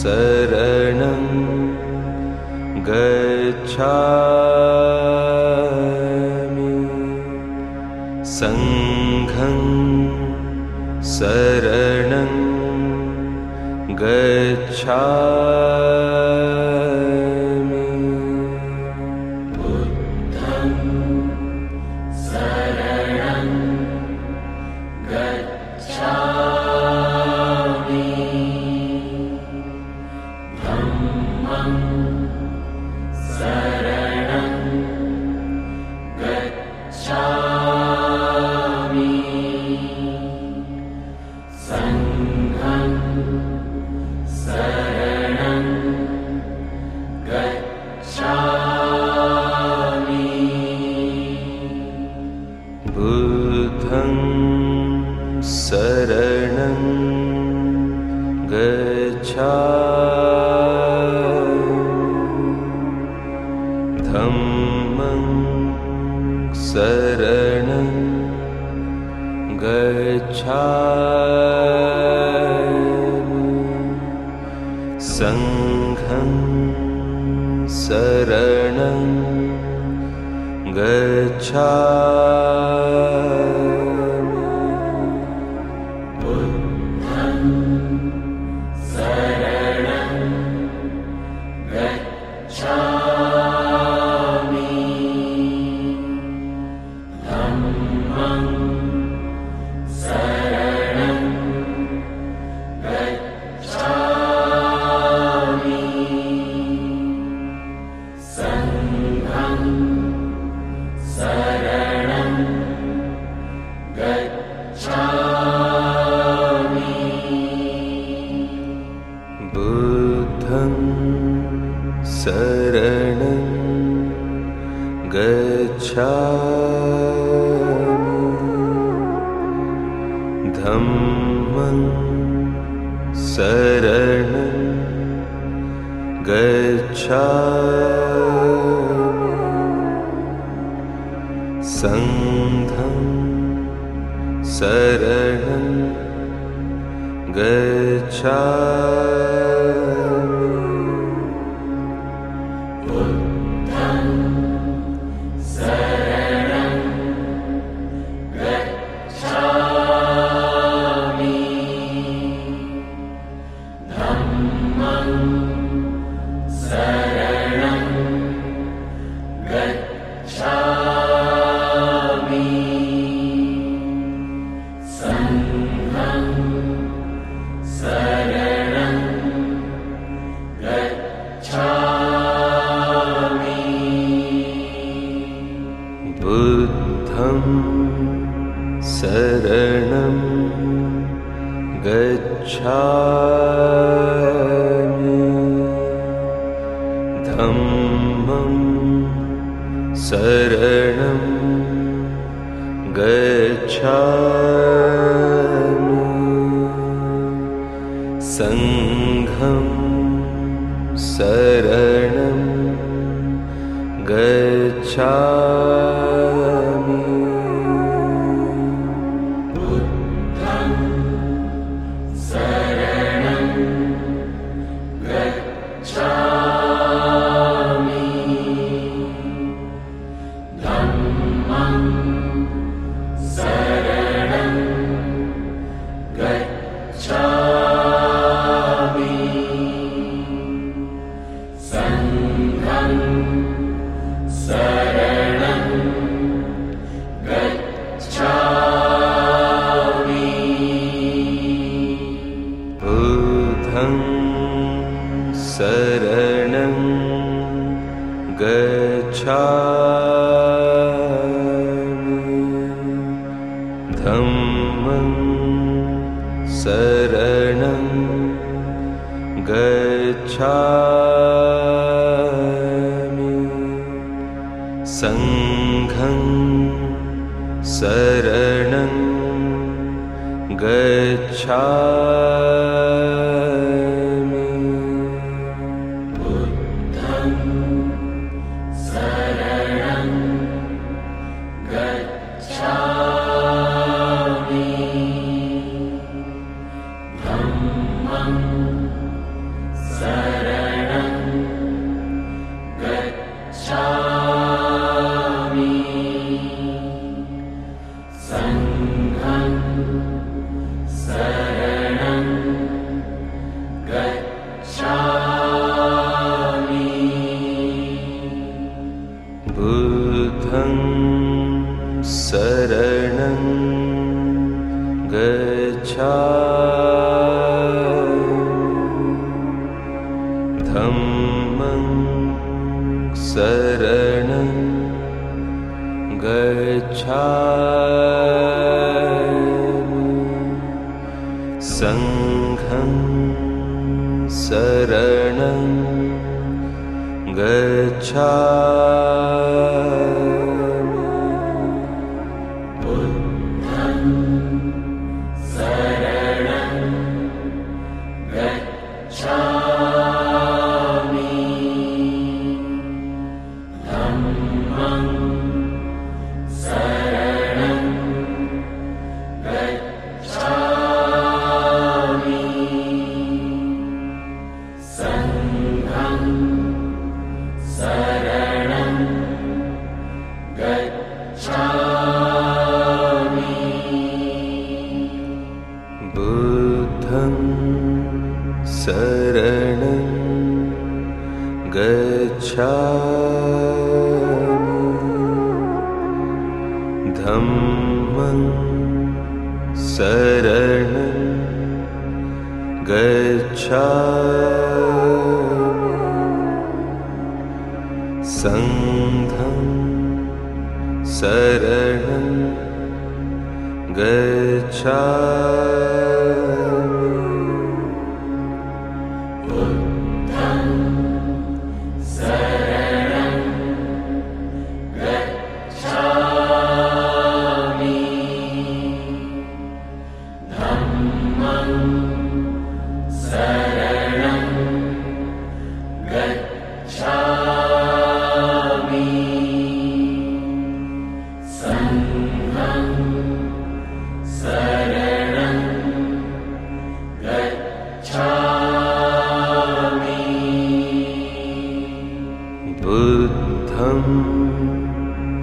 शरणं गच्छा सङ्घं शरणं गच्छा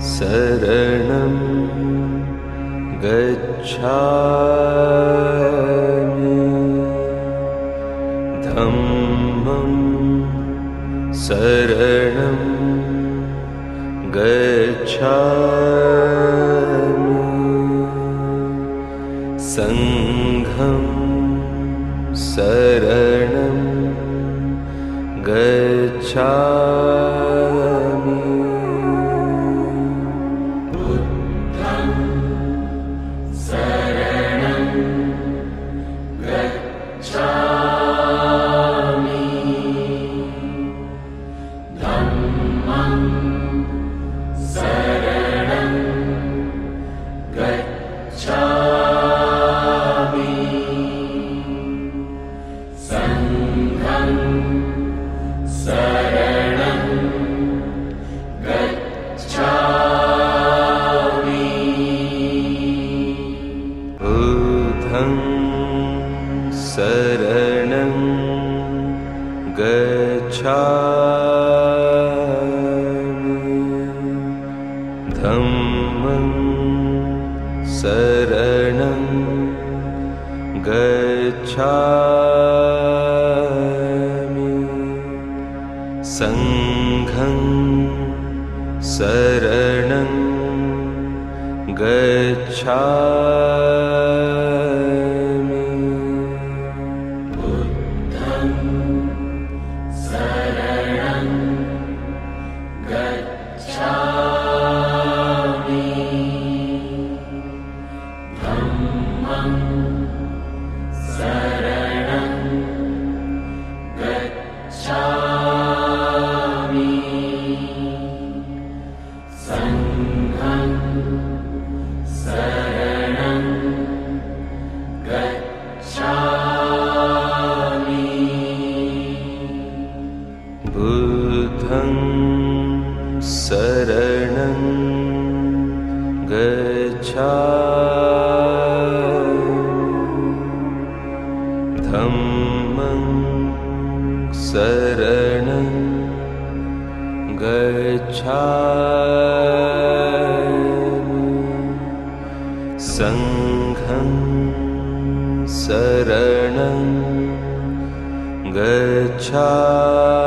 शरणं गच्छामि। धम्मं शरणं गच्छामि शरणं गच्छामि। सङ्घं शरणं गच्छामि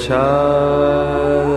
गच्छामि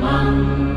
Mum.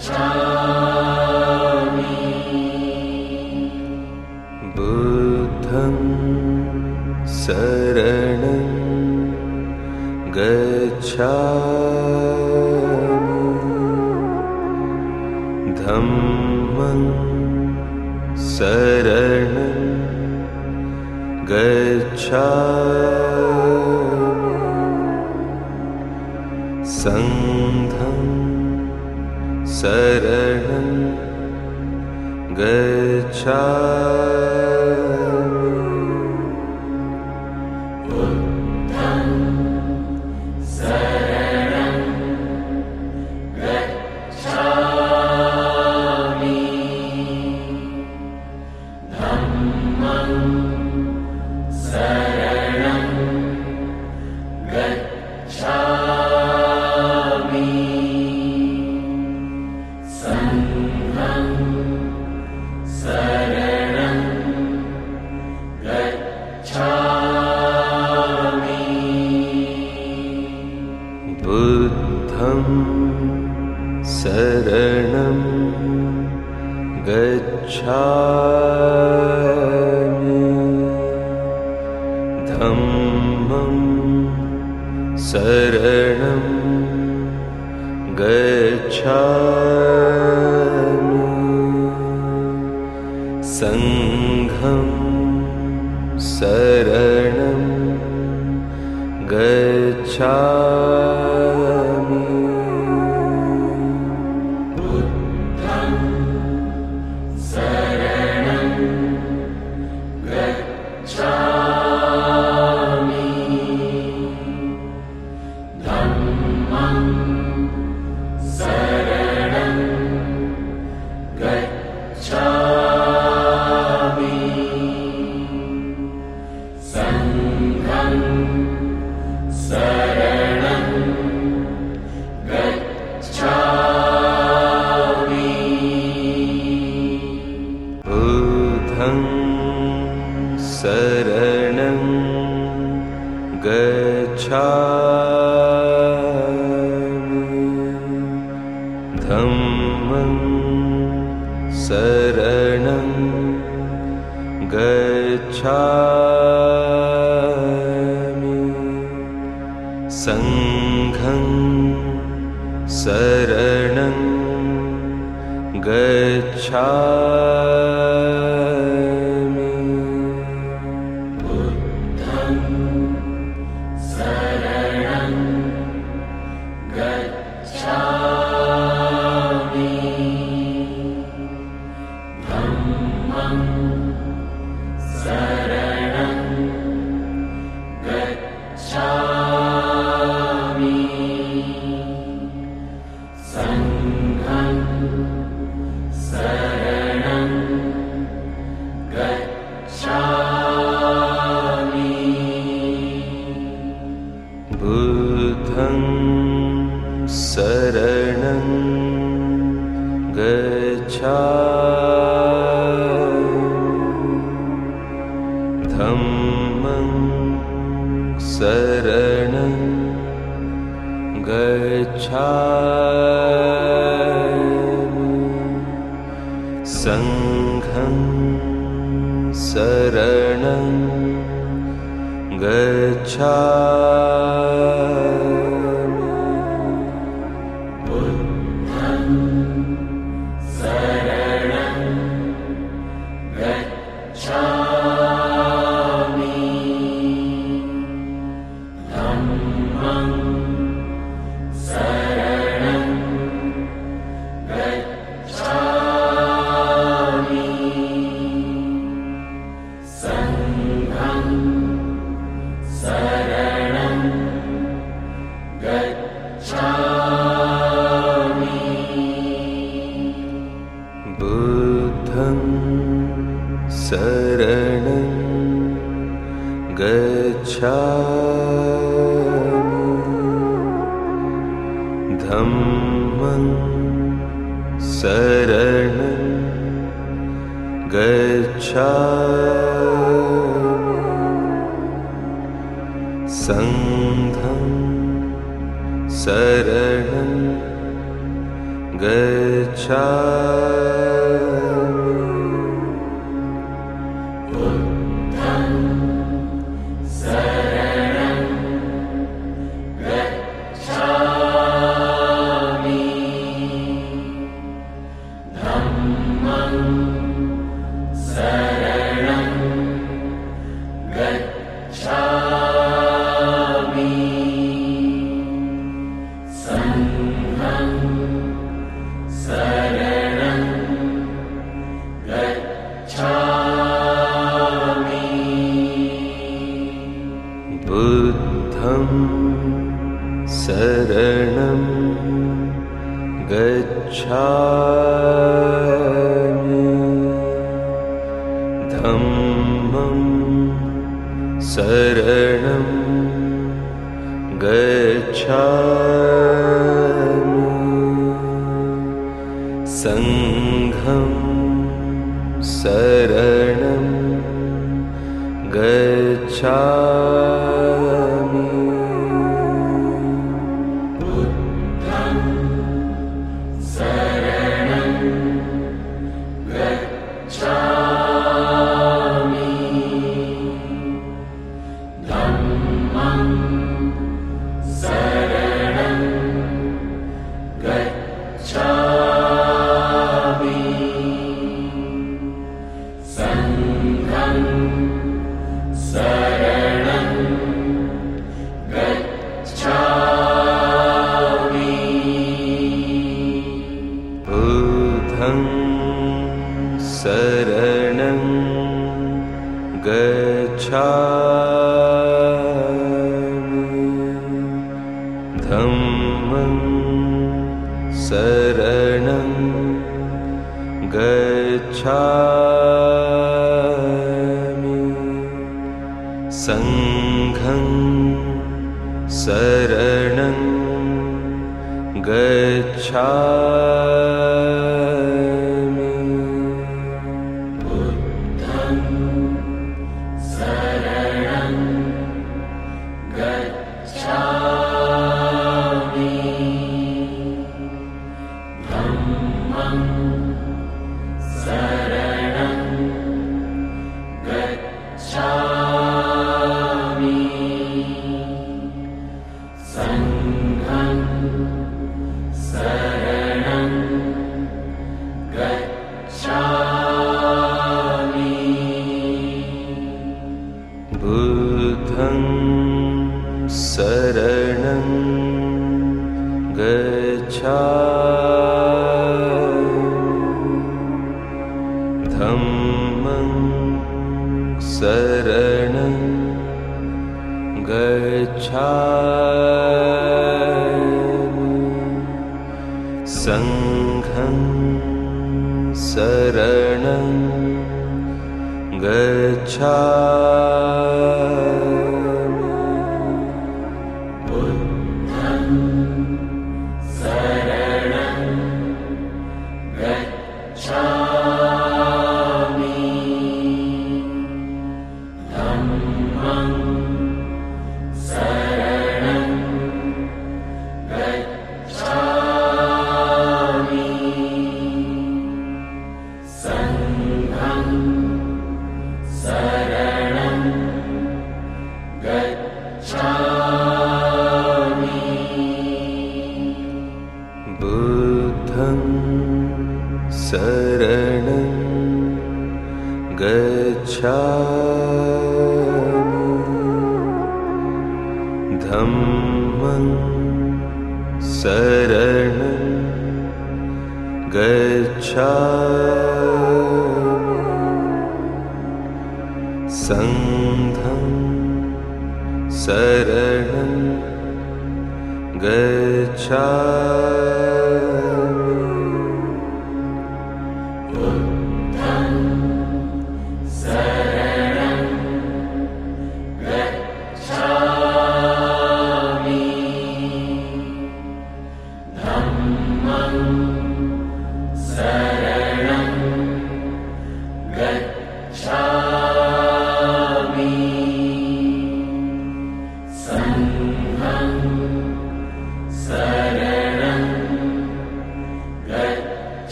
Shalom. धम्मं शरणं गच्छामि। सङ्घं शरणं गच्छामि गच्छामि one.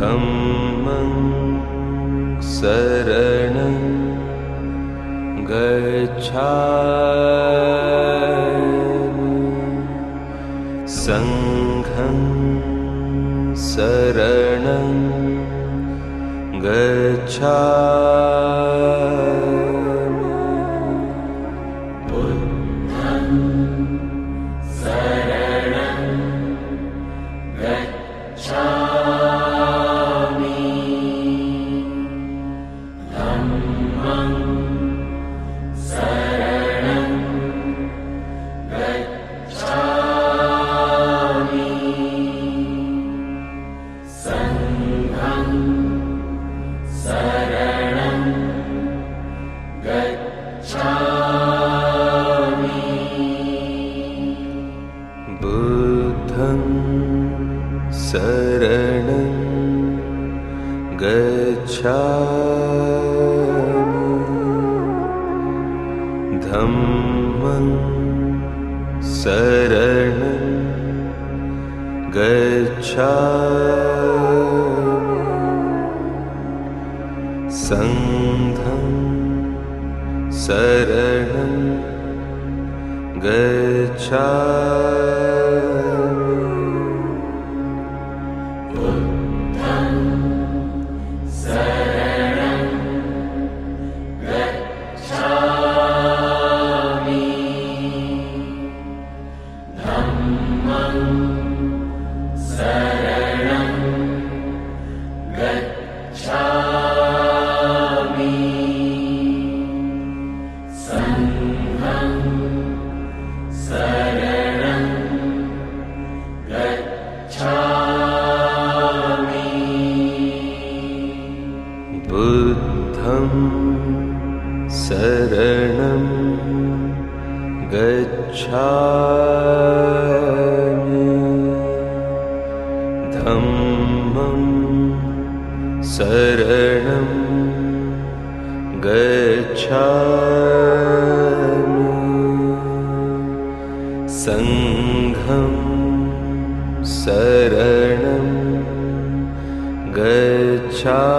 धम्मं शरणं गच्छा सङ्घं शरणं गच्छा गच्छा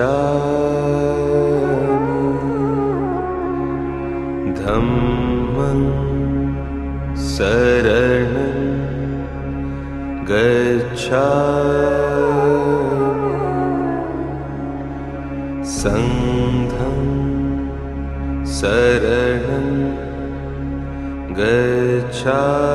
गच्छामि धम्मं शरणं गच्छामि। सङ्घं शरणं गच्छामि।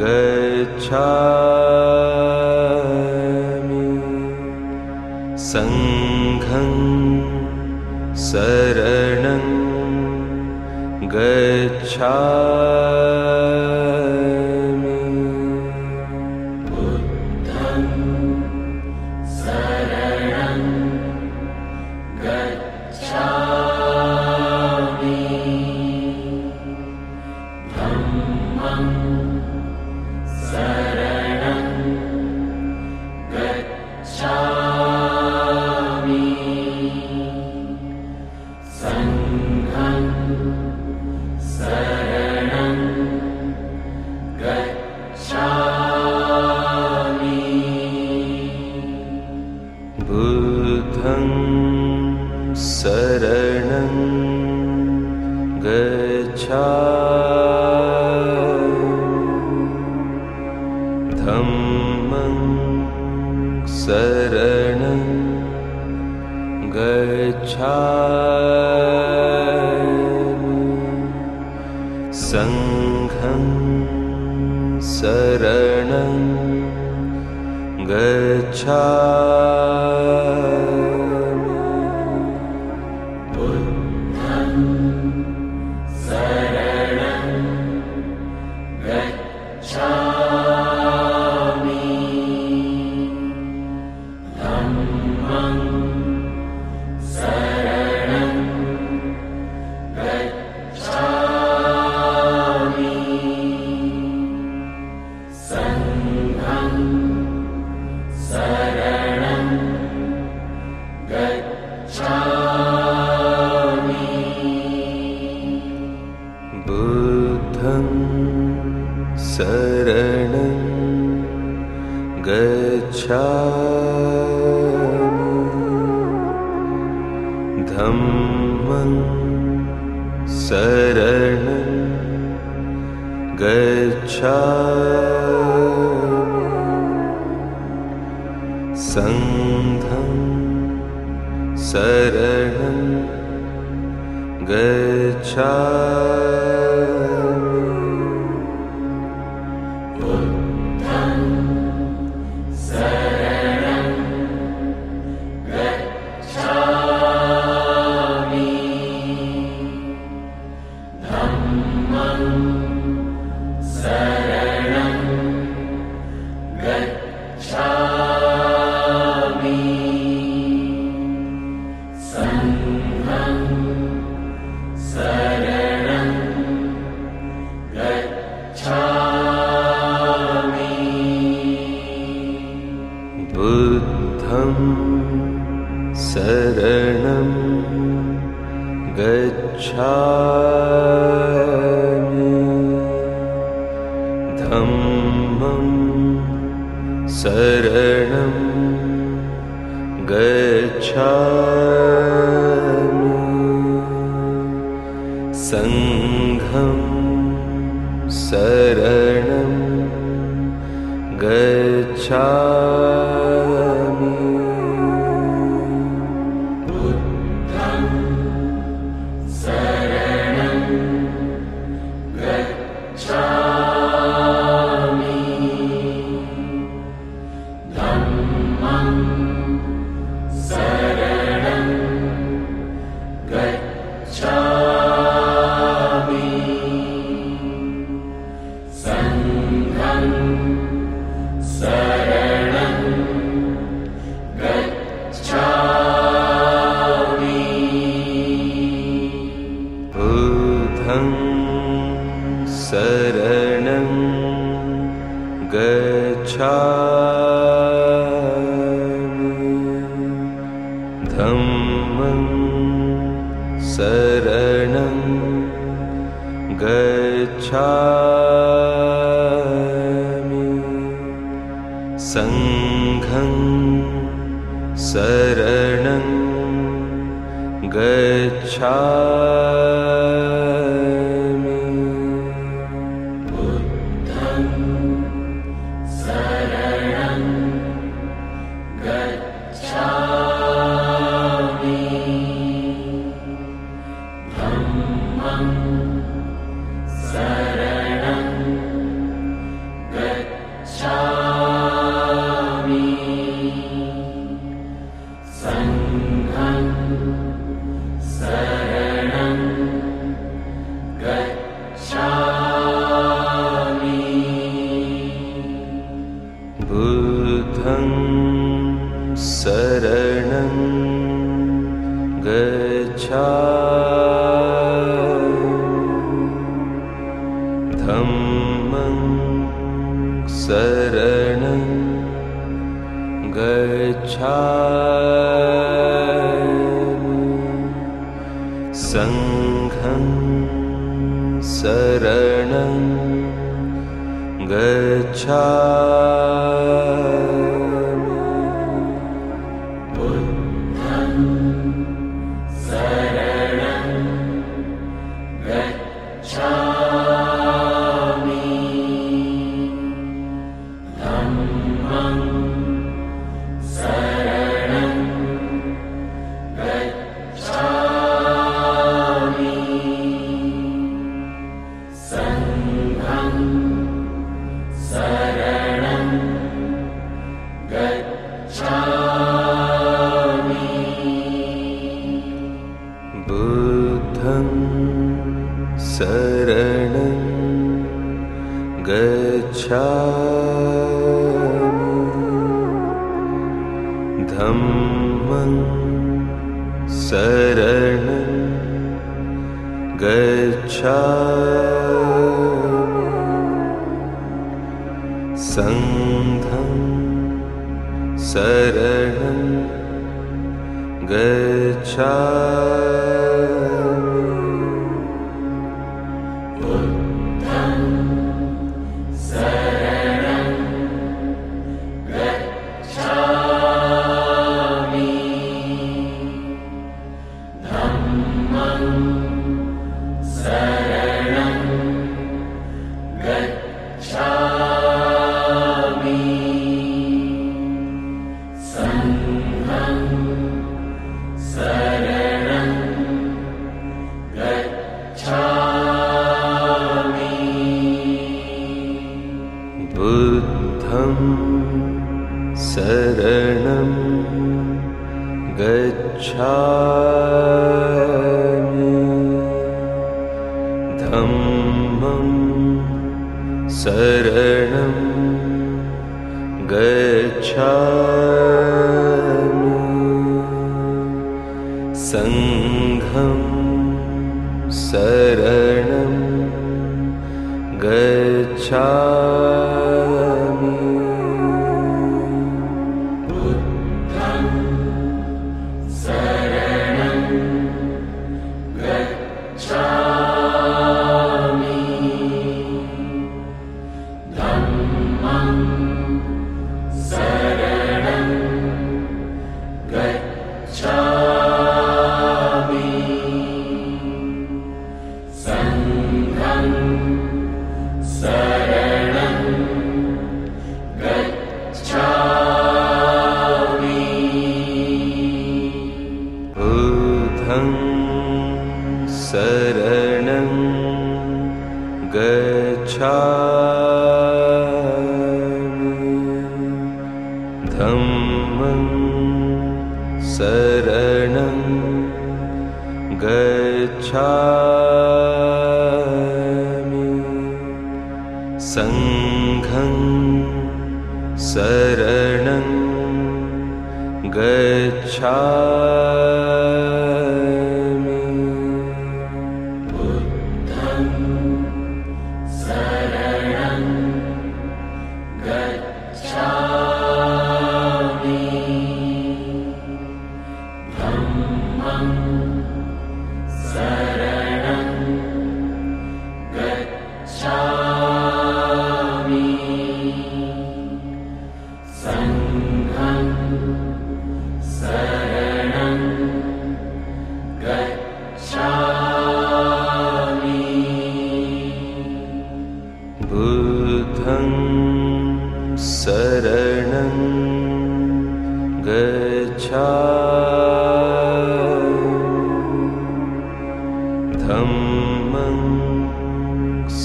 गच्छामि। सङ्घं शरणं गच्छा शरणं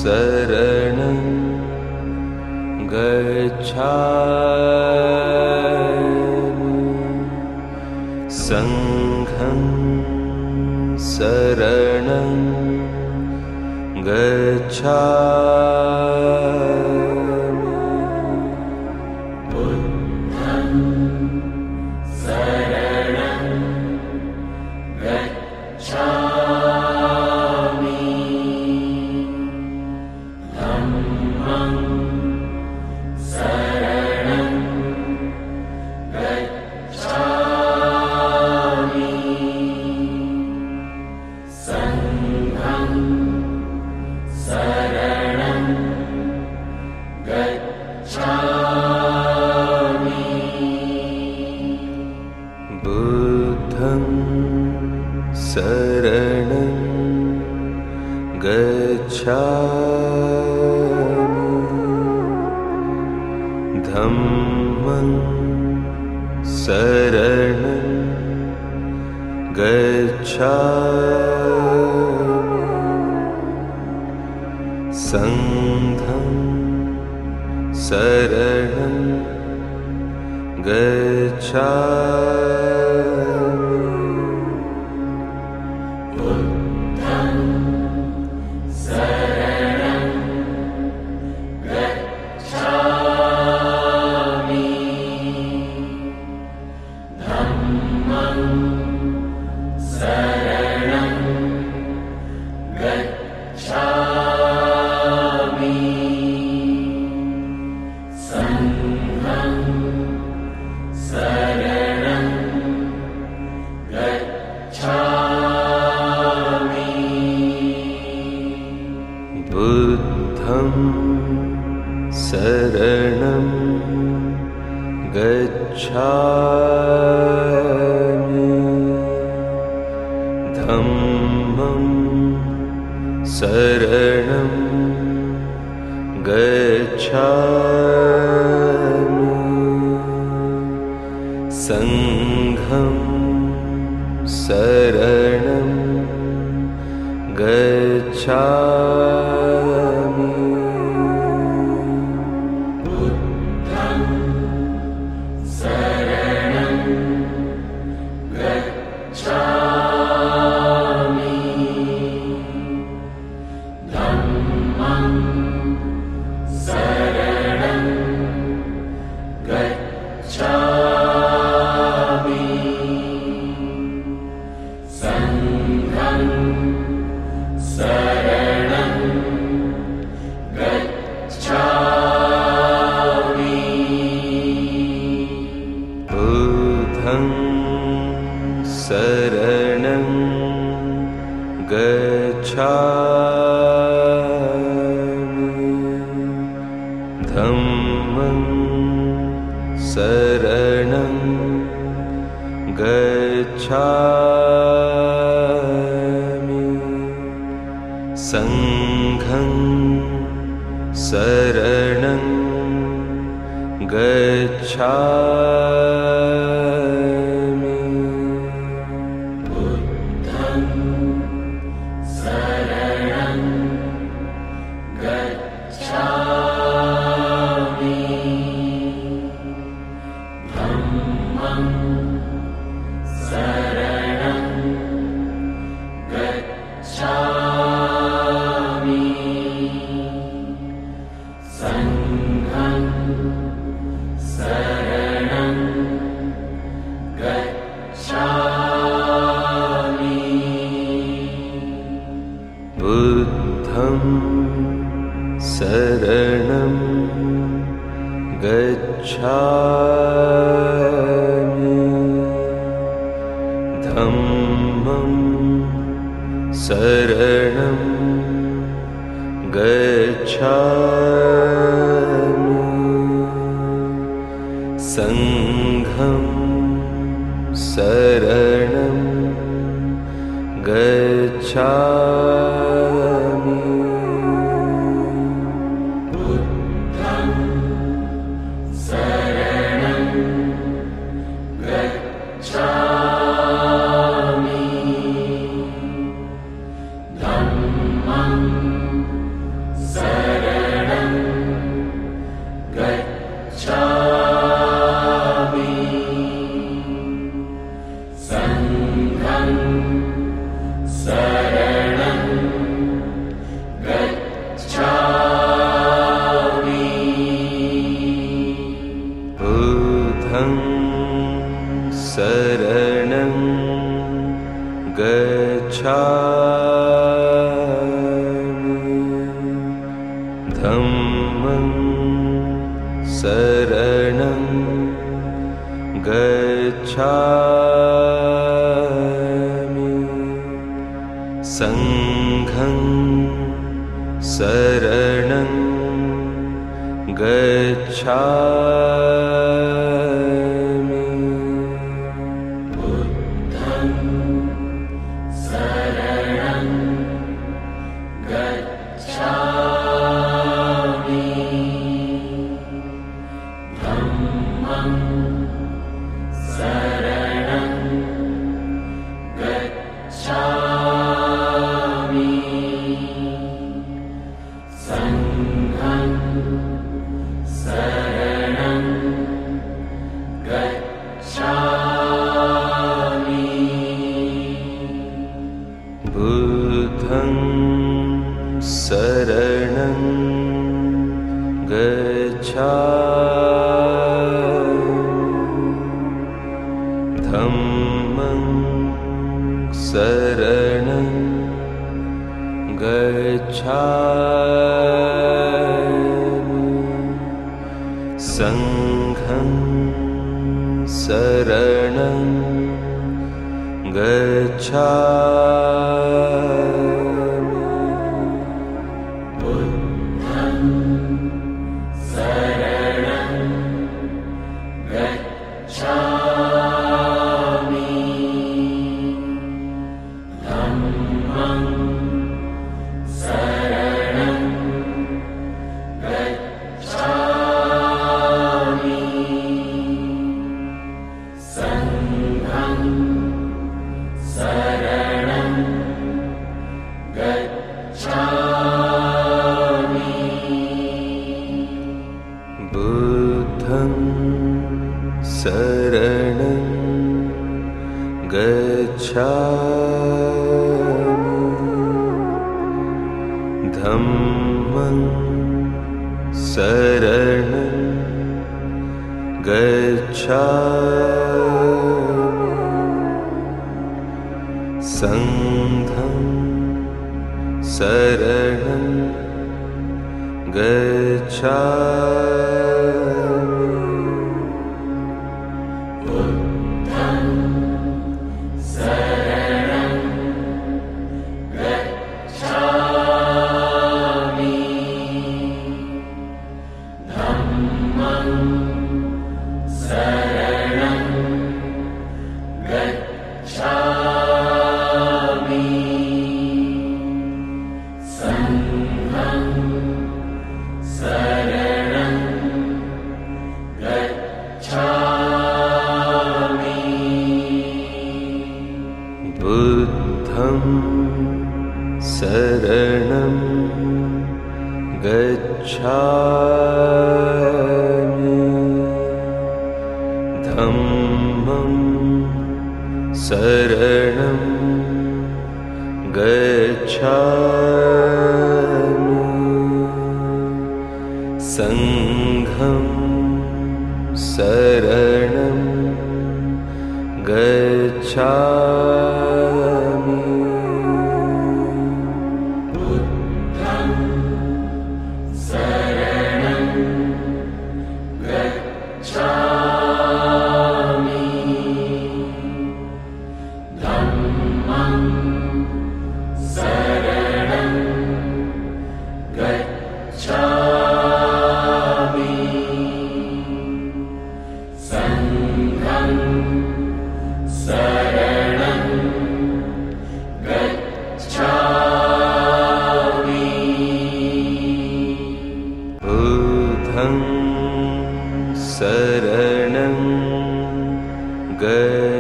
शरणं गच्छामि। सङ्घं शरणं गच्छामि शरणं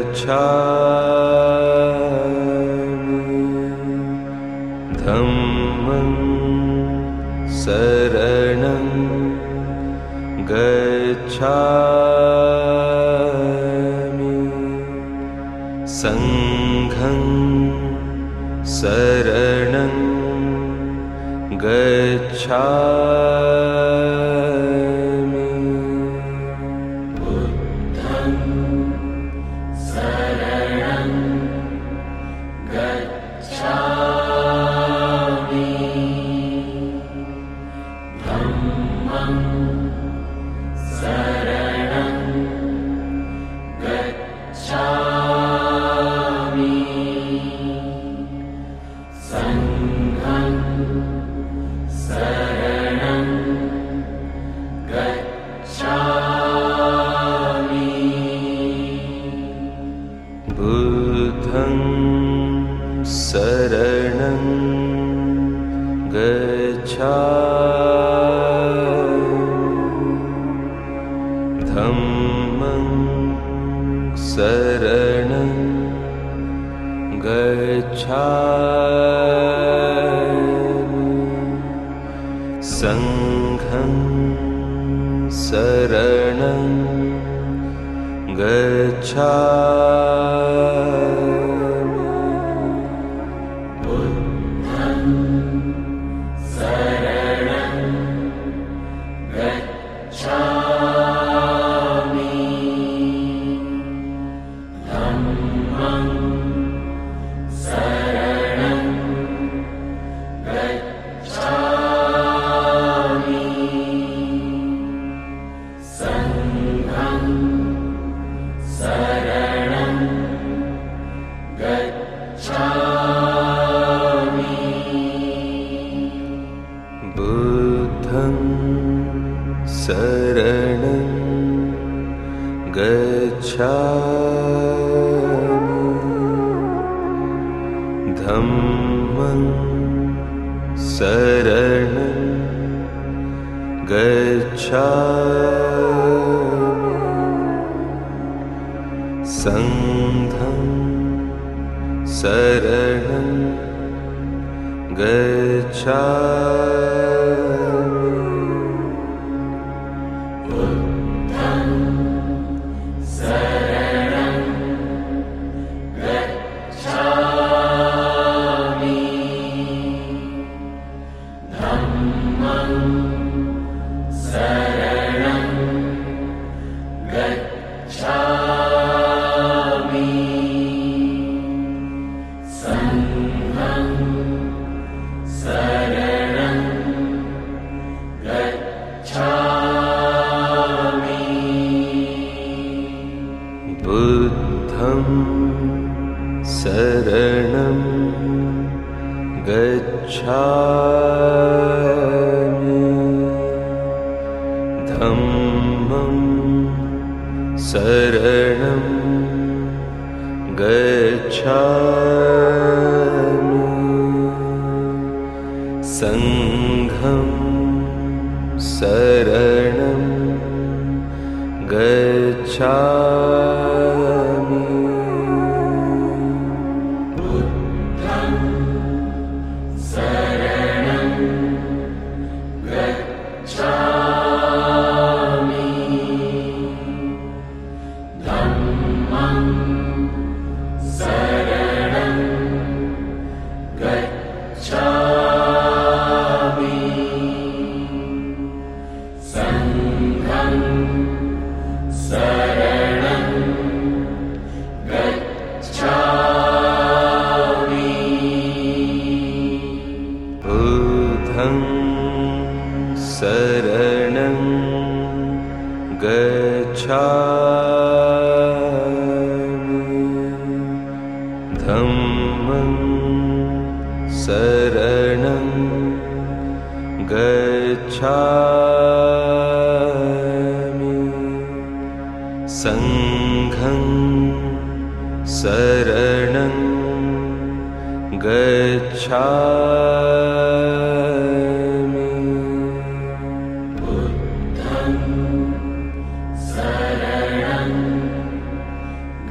गच्छामि। धम्मं शरणं गच्छामि। सङ्घं शरणं गच्छामि ध शरणं गच्छा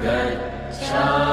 सङ्घम्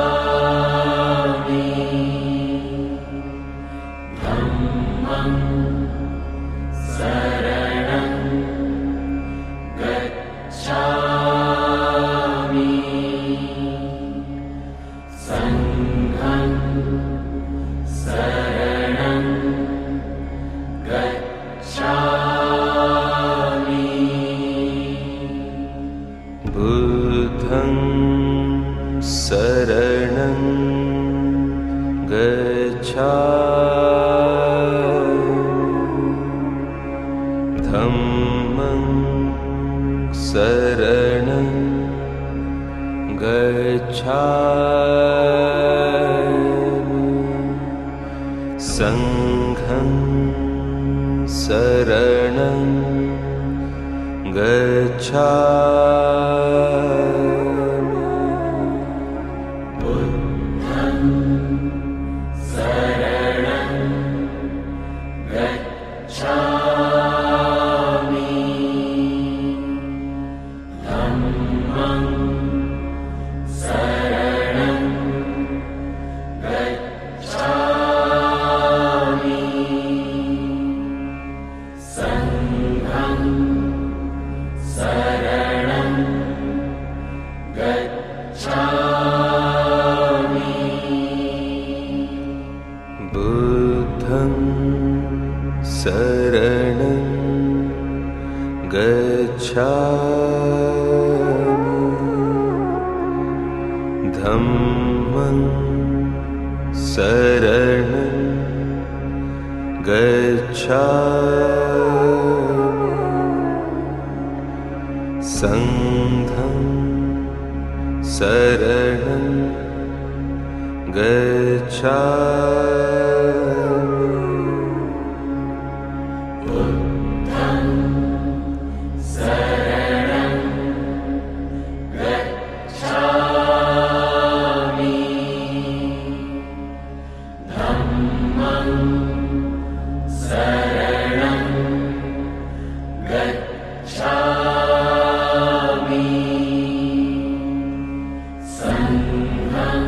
Sangham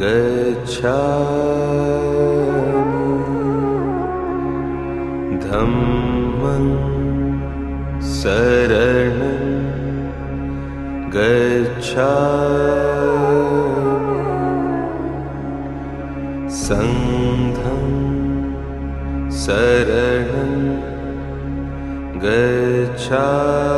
गच्छा धम्मं शरणं गच्छा शरणं गच्छा